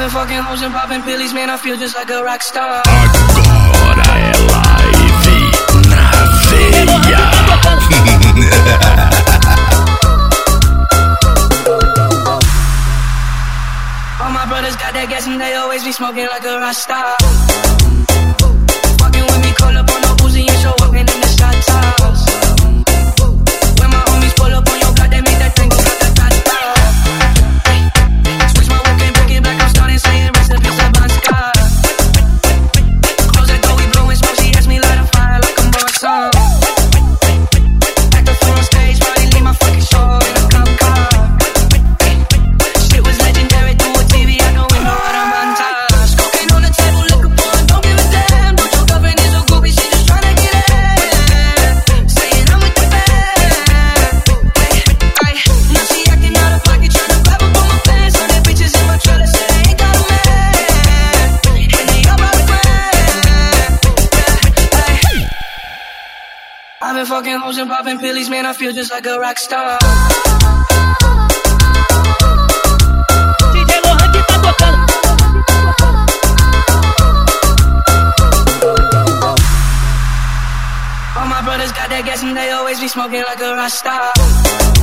been fucking hoes and popping pillies, man, I feel just like a rock star. Agora é live na veia. All my brothers got that gas and they always be smoking like a rock star. I've been fucking hoes and popping pills, man. I feel just like a rock star. All my brothers got that gas and they always be smoking like a rock star.